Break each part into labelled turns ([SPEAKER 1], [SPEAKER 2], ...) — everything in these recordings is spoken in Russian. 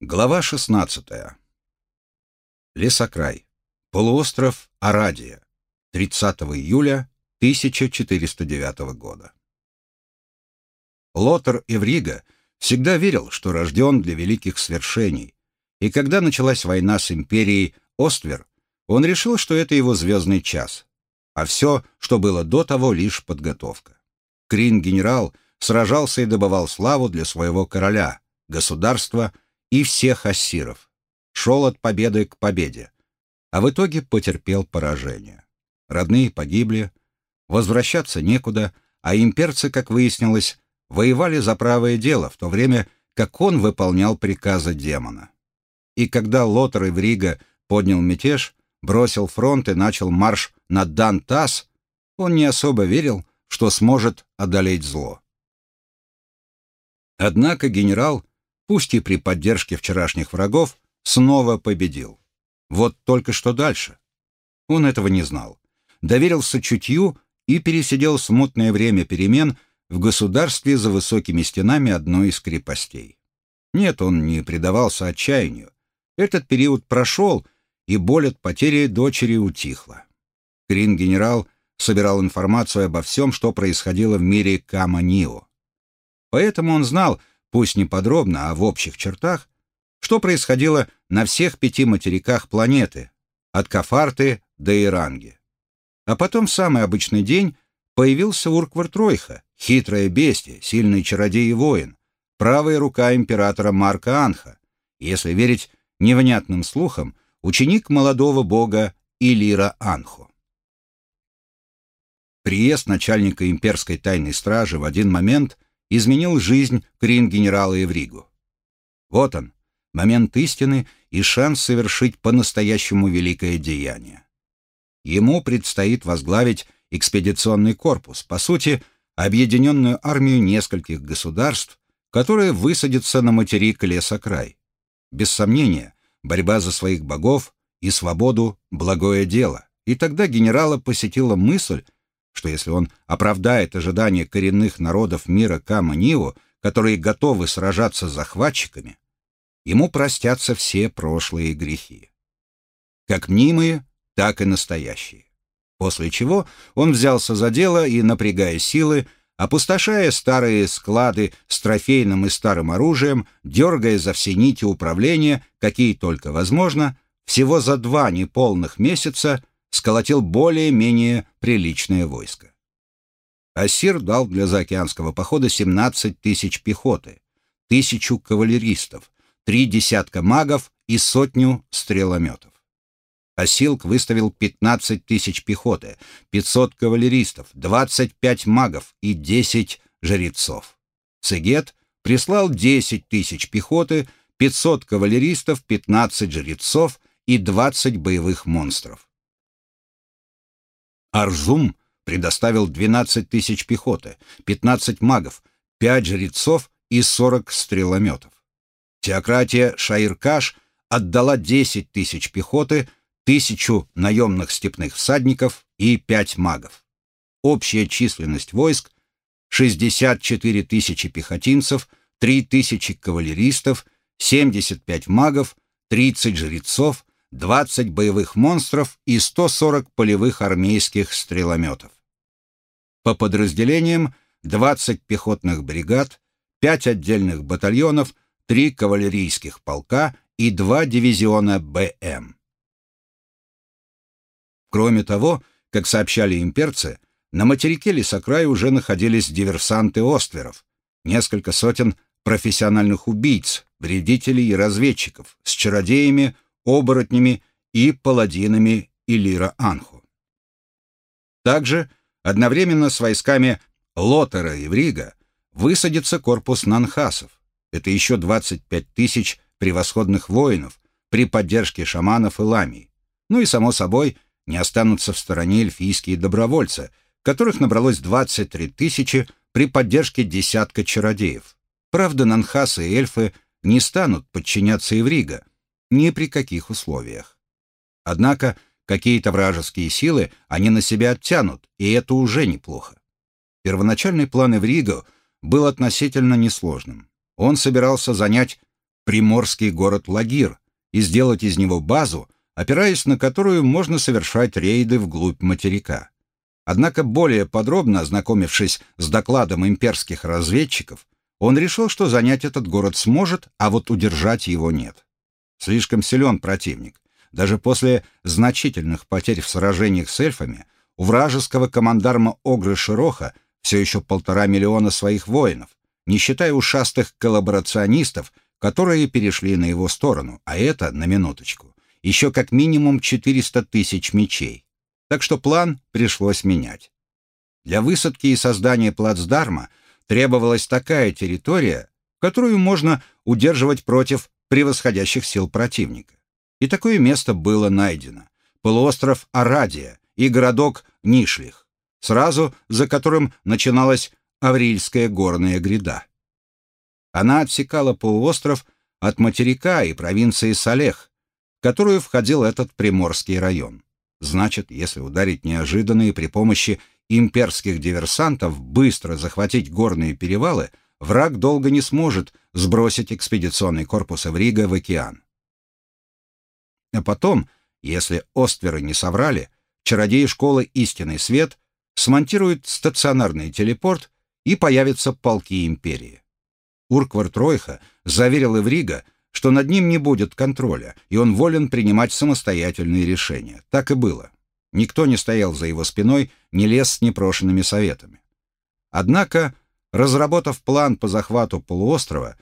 [SPEAKER 1] Глава 16. Лесокрай. Полуостров Арадия. 30 июля 1409 года. Лотер Эврига всегда верил, что рожден для великих свершений, и когда началась война с империей Оствер, он решил, что это его звездный час, а все, что было до того, лишь подготовка. Крин-генерал сражался и добывал славу для своего короля, государства – и всех ассиров. Шел от победы к победе, а в итоге потерпел поражение. Родные погибли, возвращаться некуда, а имперцы, как выяснилось, воевали за правое дело, в то время как он выполнял приказы демона. И когда Лотер и Врига поднял мятеж, бросил фронт и начал марш на Дантас, он не особо верил, что сможет одолеть зло. Однако генерал пусть и при поддержке вчерашних врагов, снова победил. Вот только что дальше. Он этого не знал. Доверился чутью и пересидел смутное время перемен в государстве за высокими стенами одной из крепостей. Нет, он не предавался отчаянию. Этот период прошел, и боль от потери дочери утихла. Крин-генерал собирал информацию обо всем, что происходило в мире Кама-Нио. Поэтому он знал, пусть не подробно, а в общих чертах, что происходило на всех пяти материках планеты, от Кафарты до Иранги. А потом в самый обычный день появился Урквард Ройха, хитрое бестие, сильный чародей и воин, правая рука императора Марка Анха, если верить невнятным слухам, ученик молодого бога Илира Анху. Приезд начальника имперской тайной стражи в один момент – изменил жизнь крин-генерала Евригу. Вот он, момент истины и шанс совершить по-настоящему великое деяние. Ему предстоит возглавить экспедиционный корпус, по сути, объединенную армию нескольких государств, которая высадится на материк Лесокрай. Без сомнения, борьба за своих богов и свободу – благое дело. И тогда генерала посетила мысль, что если он оправдает ожидания коренных народов мира Кама-Нио, которые готовы сражаться с захватчиками, ему простятся все прошлые грехи. Как мнимые, так и настоящие. После чего он взялся за дело и, напрягая силы, опустошая старые склады с трофейным и старым оружием, дергая за все нити управления, какие только возможно, всего за два неполных месяца сколотил более-менее приличное войско. Ассир дал для заокеанского похода 17 тысяч пехоты, тысячу кавалеристов, три десятка магов и сотню стрелометов. Осилк выставил 15 тысяч пехоты, 500 кавалеристов, 25 магов и 10 жрецов. Цегет прислал 10 тысяч пехоты, 500 кавалеристов, 15 жрецов и 20 боевых монстров. Арзум предоставил 12 тысяч пехоты, 15 магов, 5 жрецов и 40 стрелометов. Теократия Шаиркаш отдала 10 тысяч пехоты, тысячу наемных степных всадников и 5 магов. Общая численность войск — 64 тысячи пехотинцев, 3 тысячи кавалеристов, 75 магов, 30 жрецов, 20 боевых монстров и 140 полевых армейских стрелометов. По подразделениям 20 пехотных бригад, 5 отдельных батальонов, 3 кавалерийских полка и 2 дивизиона БМ. Кроме того, как сообщали имперцы, на материке Лесокрай уже находились диверсанты Остверов, несколько сотен профессиональных убийц, вредителей и разведчиков с чародеями, оборотнями и паладинами Илира Анху. Также одновременно с войсками Лотера и Врига высадится корпус нанхасов. Это еще 25 тысяч превосходных воинов при поддержке шаманов и ламий. Ну и, само собой, не останутся в стороне эльфийские добровольцы, которых набралось 23 тысячи при поддержке десятка чародеев. Правда, нанхасы и эльфы не станут подчиняться Иврига, ни при каких условиях. Однако какие-то вражеские силы они на себя оттянут, и это уже неплохо. Первоначальный план Эвриго был относительно несложным. Он собирался занять приморский город Лагир и сделать из него базу, опираясь на которую можно совершать рейды вглубь материка. Однако более подробно ознакомившись с докладом имперских разведчиков, он решил, что занять этот город сможет, а вот удержать его нет. Слишком силен противник. Даже после значительных потерь в сражениях с эльфами у вражеского командарма Огры Широха все еще полтора миллиона своих воинов, не считая ушастых коллаборационистов, которые перешли на его сторону, а это, на минуточку, еще как минимум 400 тысяч мечей. Так что план пришлось менять. Для высадки и создания плацдарма требовалась такая территория, которую можно удерживать против превосходящих сил противника. И такое место было найдено. Полуостров Арадия и городок Нишлих, сразу за которым начиналась Аврильская горная гряда. Она отсекала полуостров от материка и провинции Салех, в которую входил этот приморский район. Значит, если ударить неожиданно и при помощи имперских диверсантов быстро захватить горные перевалы, враг долго не сможет сбросить экспедиционный корпус Эврига в океан. А потом, если остверы не соврали, чародеи школы «Истинный свет» смонтируют стационарный телепорт и появятся полки империи. Урквар Тройха заверил Эврига, что над ним не будет контроля, и он волен принимать самостоятельные решения. Так и было. Никто не стоял за его спиной, не лез с непрошенными советами. Однако, разработав план по захвату полуострова,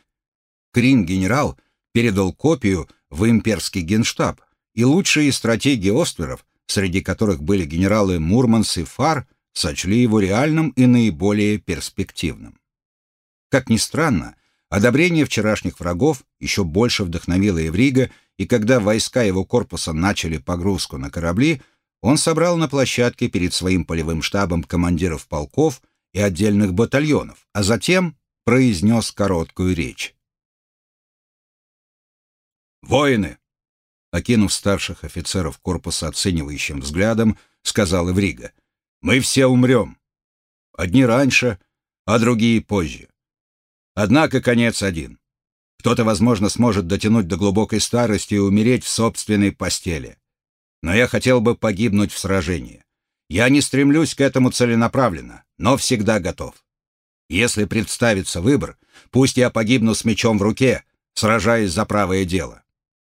[SPEAKER 1] Крин-генерал передал копию в имперский генштаб, и лучшие стратеги остверов, среди которых были генералы Мурманс и Фар, сочли его реальным и наиболее перспективным. Как ни странно, одобрение вчерашних врагов еще больше вдохновило Еврига, и когда войска его корпуса начали погрузку на корабли, он собрал на площадке перед своим полевым штабом командиров полков и отдельных батальонов, а затем произнес короткую речь. «Воины!» Окинув старших офицеров корпуса оценивающим взглядом, сказал Эврига. «Мы все умрем. Одни раньше, а другие позже. Однако конец один. Кто-то, возможно, сможет дотянуть до глубокой старости и умереть в собственной постели. Но я хотел бы погибнуть в сражении. Я не стремлюсь к этому целенаправленно, но всегда готов. Если представится выбор, пусть я погибну с мечом в руке, сражаясь за правое дело.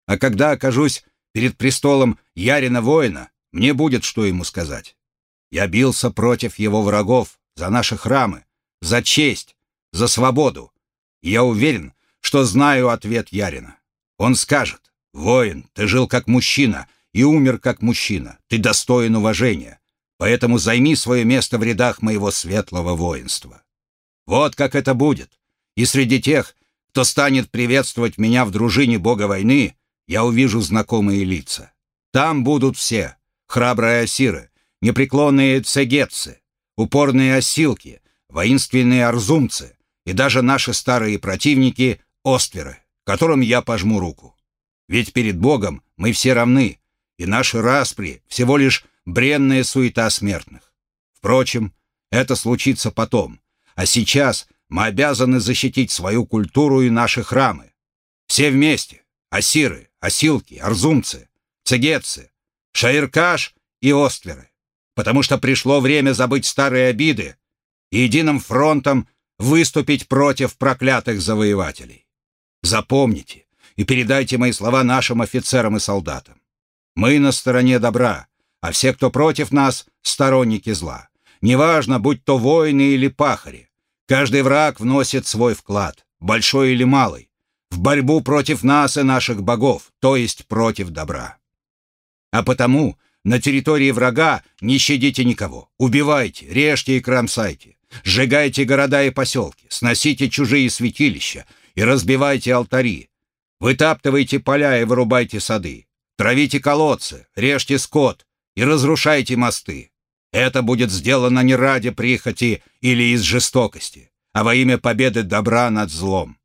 [SPEAKER 1] А когда окажусь перед престолом Ярина воина, мне будет что ему сказать. Я бился против его врагов, за наши храмы, за честь, за свободу. Я уверен, что знаю ответ Ярина. Он скажет, «Воин, ты жил как мужчина и умер как мужчина. Ты достоин уважения. Поэтому займи свое место в рядах моего светлого воинства». Вот как это будет. И среди тех, кто станет приветствовать меня в дружине бога войны, я увижу знакомые лица. Там будут все. Храбрые осиры, непреклонные цегетцы, упорные осилки, воинственные арзумцы и даже наши старые противники — остверы, которым я пожму руку. Ведь перед Богом мы все равны, и наши распри — всего лишь бренная суета смертных. Впрочем, это случится потом, а сейчас мы обязаны защитить свою культуру и наши храмы. Все вместе, асиры, осилки, арзумцы, цегетцы, шаиркаш и остверы, потому что пришло время забыть старые обиды и единым фронтом выступить против проклятых завоевателей. Запомните и передайте мои слова нашим офицерам и солдатам. Мы на стороне добра, а все, кто против нас, сторонники зла. Неважно, будь то воины или пахари. Каждый враг вносит свой вклад, большой или малый в борьбу против нас и наших богов, то есть против добра. А потому на территории врага не щадите никого, убивайте, режьте и кромсайте, сжигайте города и поселки, сносите чужие святилища и разбивайте алтари, вытаптывайте поля и вырубайте сады, травите колодцы, режьте скот и разрушайте мосты. Это будет сделано не ради прихоти или из жестокости, а во имя победы добра над злом.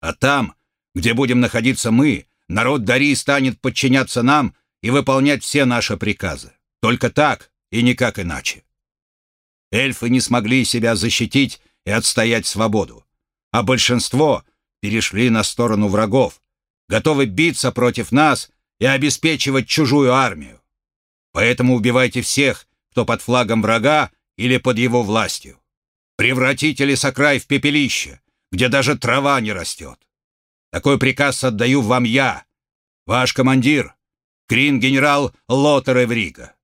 [SPEAKER 1] А там, где будем находиться мы, народ Дари станет подчиняться нам и выполнять все наши приказы. Только так и никак иначе. Эльфы не смогли себя защитить и отстоять свободу, а большинство перешли на сторону врагов, готовы биться против нас и обеспечивать чужую армию. Поэтому убивайте всех, кто под флагом врага или под его властью. Превратите лесокрай в пепелище, где даже трава не растет. Такой приказ отдаю вам я, ваш командир, крин-генерал Лотер Эврига.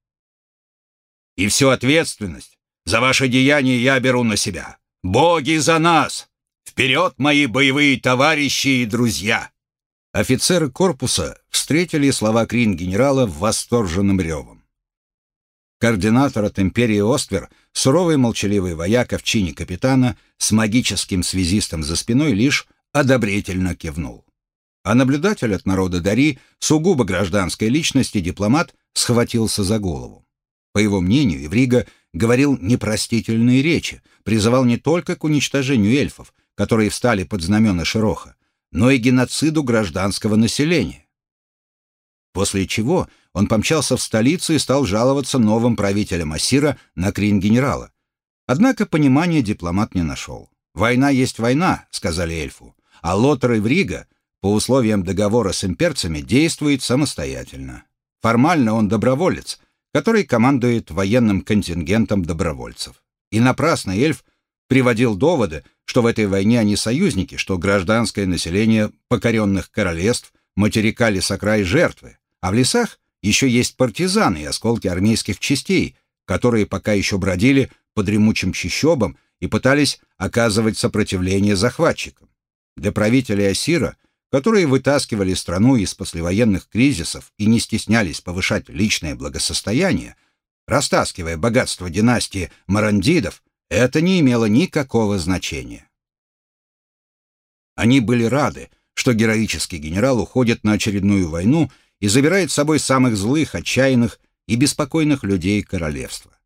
[SPEAKER 1] И всю ответственность за ваше деяние я беру на себя. Боги за нас! Вперед, мои боевые товарищи и друзья!» Офицеры корпуса встретили слова крин-генерала восторженным ревом. Координатор от империи Оствер, суровый молчаливый вояка в чине капитана с магическим связистом за спиной, лишь одобрительно кивнул. А наблюдатель от народа Дари, сугубо гражданской личности дипломат, схватился за голову. По его мнению, Еврига говорил непростительные речи, призывал не только к уничтожению эльфов, которые встали под знамена Широха, но и геноциду гражданского населения. После чего он помчался в столицу и стал жаловаться новым правителям Асира на крин генерала. Однако понимания дипломат не нашел. «Война есть война», — сказали эльфу, а Лотер и Врига по условиям договора с имперцами действует самостоятельно. Формально он доброволец, который командует военным контингентом добровольцев. И напрасно эльф приводил доводы, что в этой войне они союзники, что гражданское население покоренных королевств материка лесокрай жертвы, а в лесах еще есть партизаны и осколки армейских частей, которые пока еще бродили под дремучим чащобом и пытались оказывать сопротивление захватчикам. Для правителей Асира, которые вытаскивали страну из послевоенных кризисов и не стеснялись повышать личное благосостояние, растаскивая богатство династии Марандидов, это не имело никакого значения. Они были рады, что героический генерал уходит на очередную войну и забирает с собой самых злых, отчаянных и беспокойных людей королевства.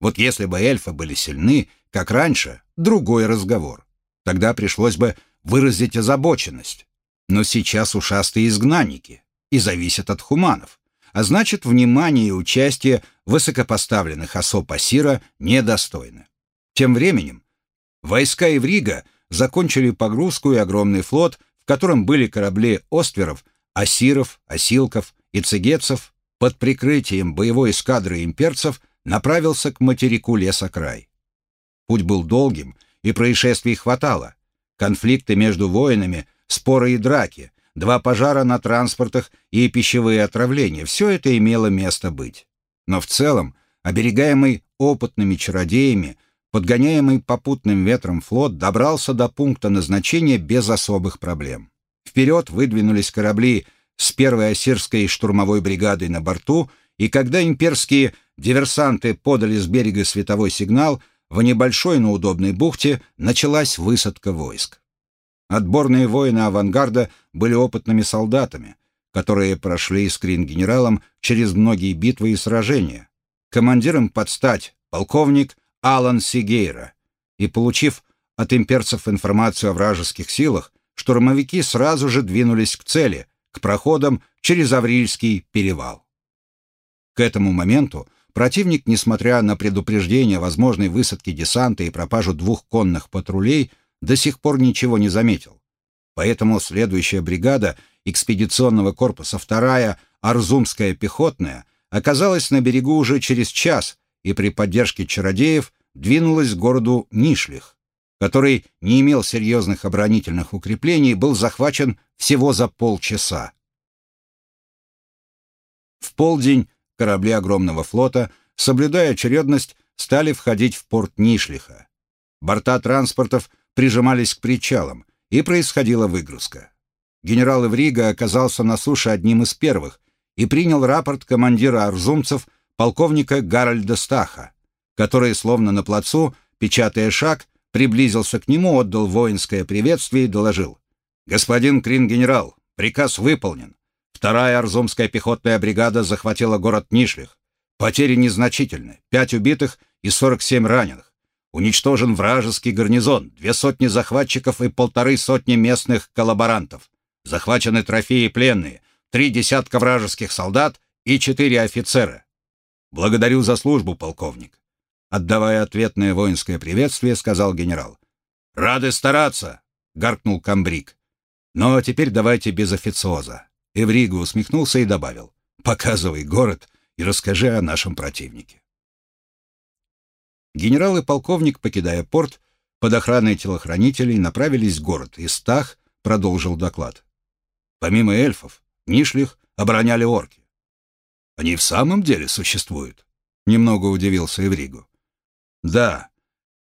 [SPEAKER 1] Вот если бы эльфы были сильны, как раньше, другой разговор. Тогда пришлось бы выразить озабоченность. Но сейчас ушастые изгнанники и зависят от хуманов, а значит, внимание и участие высокопоставленных особ Асира недостойны. Тем временем войска Иврига закончили погрузку, и огромный флот, в котором были корабли Остверов, Асиров, Осилков и Цегетцев, под прикрытием боевой эскадры имперцев направился к материку леса-край. Путь был долгим, и происшествий хватало. Конфликты между воинами, споры и драки, два пожара на транспортах и пищевые отравления — все это имело место быть. Но в целом, оберегаемый опытными чародеями, подгоняемый попутным ветром флот добрался до пункта назначения без особых проблем. Вперед выдвинулись корабли с первой осирской штурмовой бригадой на борту, и когда имперские диверсанты подали с берега световой сигнал, в небольшой, но удобной бухте началась высадка войск. Отборные воины авангарда были опытными солдатами, которые прошли скрин-генералом через многие битвы и сражения. Командиром под стать полковник Алан Сигейра. И, получив от имперцев информацию о вражеских силах, штурмовики сразу же двинулись к цели, к проходам через Аврильский перевал. К этому моменту противник, несмотря на предупреждение возможной высадки десанта и пропажу двух конных патрулей, до сих пор ничего не заметил. Поэтому следующая бригада экспедиционного корпуса, вторая Арзумская пехотная, оказалась на берегу уже через час и при поддержке чародеев двинулась к городу Нишлих, который не имел серьезных оборонительных укреплений был захвачен всего за полчаса. В полдень корабли огромного флота, соблюдая очередность, стали входить в порт Нишлиха. Борта транспортов прижимались к причалам, и происходила выгрузка. Генерал Иврига оказался на суше одним из первых и принял рапорт командира арзумцев полковника Гарольда Стаха, который, словно на плацу, печатая шаг, приблизился к нему, отдал воинское приветствие и доложил. «Господин Крин-генерал, приказ выполнен. Вторая Арзумская пехотная бригада захватила город Нишлих. Потери незначительны, пять убитых и 47 раненых. Уничтожен вражеский гарнизон, две сотни захватчиков и полторы сотни местных коллаборантов. Захвачены трофеи и пленные, три десятка вражеских солдат и четыре офицера. Благодарю за службу, полковник. Отдавая ответное воинское приветствие, сказал генерал. «Рады стараться!» — гаркнул комбриг. Но теперь давайте без официоза. Эвриго усмехнулся и добавил. Показывай город и расскажи о нашем противнике. Генерал и полковник, покидая порт, под охраной телохранителей направились в город, и Стах продолжил доклад. Помимо эльфов, Нишлих обороняли орки. Они в самом деле существуют? Немного удивился Эвригу. Да,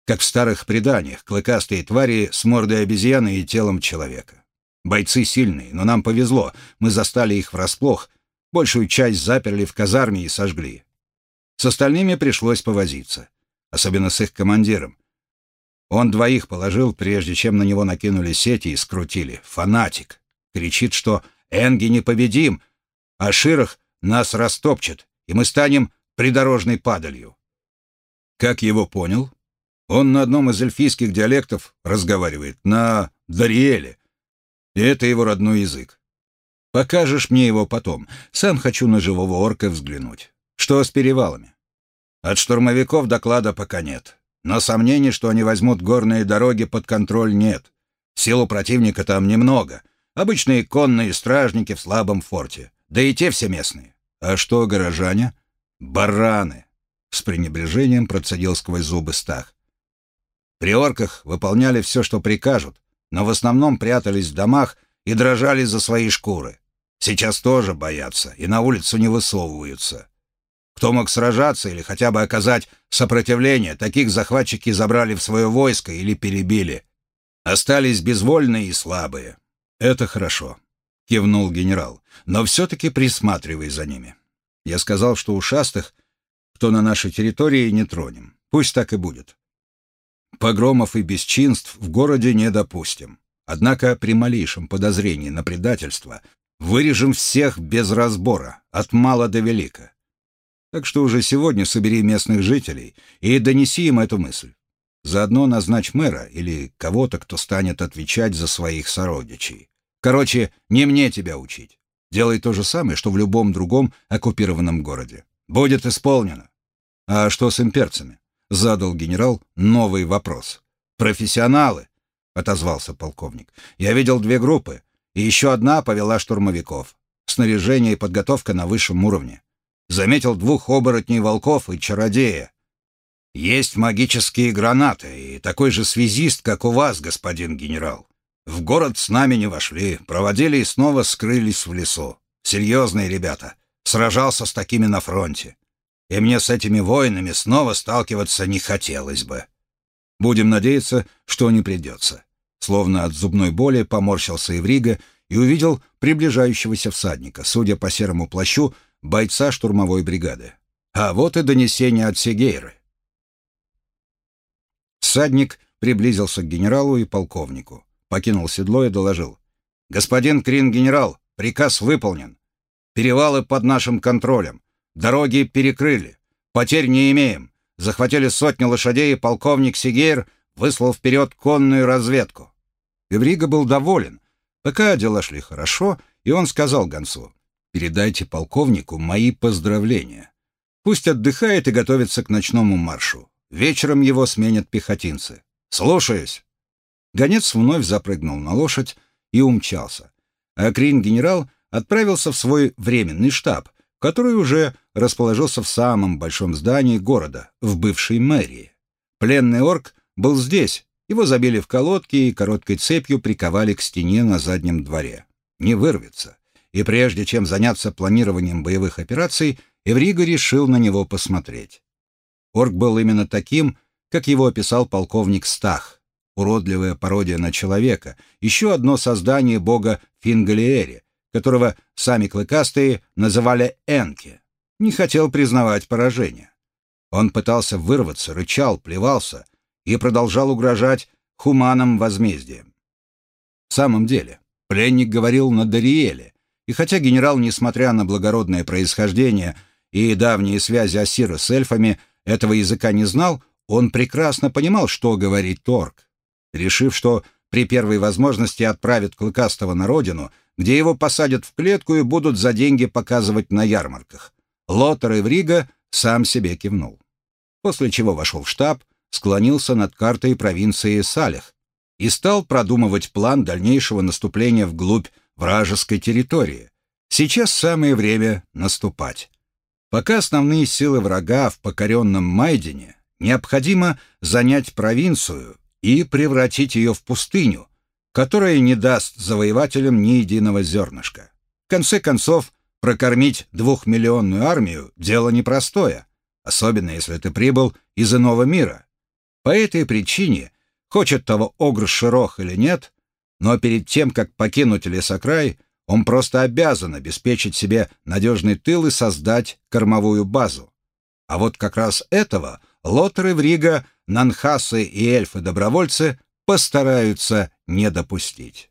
[SPEAKER 1] как в старых преданиях, клыкастые твари с мордой обезьяны и телом человека. Бойцы сильные, но нам повезло, мы застали их врасплох, большую часть заперли в казарме и сожгли. С остальными пришлось повозиться, особенно с их командиром. Он двоих положил, прежде чем на него накинули сети и скрутили. Фанатик. Кричит, что «Энги непобедим», а Ширах нас растопчет, и мы станем придорожной падалью. Как его понял? Он на одном из эльфийских диалектов разговаривает, на Дариэле. И это его родной язык. Покажешь мне его потом. Сам хочу на живого орка взглянуть. Что с перевалами? От штурмовиков доклада пока нет. Но сомнений, что они возьмут горные дороги под контроль, нет. Силу противника там немного. Обычные конные стражники в слабом форте. Да и те все местные. А что горожане? Бараны. С пренебрежением процедил сквозь зубы Стах. При орках выполняли все, что прикажут, но в основном прятались в домах и дрожали за свои шкуры. Сейчас тоже боятся и на улицу не высовываются. Кто мог сражаться или хотя бы оказать сопротивление, таких захватчики забрали в свое войско или перебили. Остались безвольные и слабые. Это хорошо, кивнул генерал, но все-таки присматривай за ними. Я сказал, что ушастых, кто на нашей территории, не тронем. Пусть так и будет. Погромов и бесчинств в городе не допустим. Однако при малейшем подозрении на предательство вырежем всех без разбора, от мала до велика. Так что уже сегодня собери местных жителей и донеси им эту мысль. Заодно назначь мэра или кого-то, кто станет отвечать за своих сородичей. Короче, не мне тебя учить. Делай то же самое, что в любом другом оккупированном городе. Будет исполнено. А что с имперцами? Задал генерал новый вопрос. Профессионалы, отозвался полковник. Я видел две группы, и еще одна повела штурмовиков. Снаряжение и подготовка на высшем уровне. Заметил двух оборотней волков и чародея. Есть магические гранаты и такой же связист, как у вас, господин генерал. В город с нами не вошли, проводили и снова скрылись в лесу. Серьезные ребята. Сражался с такими на фронте. И мне с этими воинами снова сталкиваться не хотелось бы. Будем надеяться, что не придется. Словно от зубной боли поморщился Иврига и увидел приближающегося всадника, судя по серому плащу, бойца штурмовой бригады. А вот и донесение от Сегейры. Всадник приблизился к генералу и полковнику, покинул седло и доложил. «Господин Крин-генерал, приказ выполнен. Перевалы под нашим контролем. Дороги перекрыли. Потерь не имеем. Захватили сотни лошадей, и полковник Сигейр выслал вперед конную разведку». Эврига был доволен. Пока дела шли хорошо, и он сказал гонцу, «Передайте полковнику мои поздравления. Пусть отдыхает и готовится к ночному маршу. Вечером его сменят пехотинцы. Слушаюсь». Гонец вновь запрыгнул на лошадь и умчался. А Крин-генерал отправился в свой временный штаб, который уже расположился в самом большом здании города, в бывшей мэрии. Пленный орк был здесь, его забили в колодки и короткой цепью приковали к стене на заднем дворе. Не вырвется. И прежде чем заняться планированием боевых операций, Эвриго решил на него посмотреть. Орк был именно таким, как его описал полковник Стах. Уродливая пародия на человека, еще одно создание бога Фингалиэри, которого сами клыкастые называли Энки. Не хотел признавать поражение. Он пытался вырваться, рычал, плевался и продолжал угрожать хуманам возмездием. В самом деле, пленник говорил на Дариэле, и хотя генерал, несмотря на благородное происхождение и давние связи Асира с эльфами, этого языка не знал, он прекрасно понимал, что говорит Торг. Решив, что при первой возможности отправит Клыкастого на родину, где его посадят в клетку и будут за деньги показывать на ярмарках. Лотер Эврига сам себе кивнул. После чего вошел в штаб, склонился над картой провинции Салих, и стал продумывать план дальнейшего наступления вглубь вражеской территории. Сейчас самое время наступать. Пока основные силы врага в покоренном Майдене, необходимо занять провинцию и превратить ее в пустыню, которая не даст завоевателям ни единого зернышка. В конце концов, прокормить двухмиллионную армию – дело непростое, особенно если ты прибыл из иного мира. По этой причине, хочет того Огр Широх или нет, но перед тем, как покинуть лесокрай, он просто обязан обеспечить себе надежный тыл и создать кормовую базу. А вот как раз этого лотеры в Рига, нанхасы и эльфы-добровольцы постараются не допустить.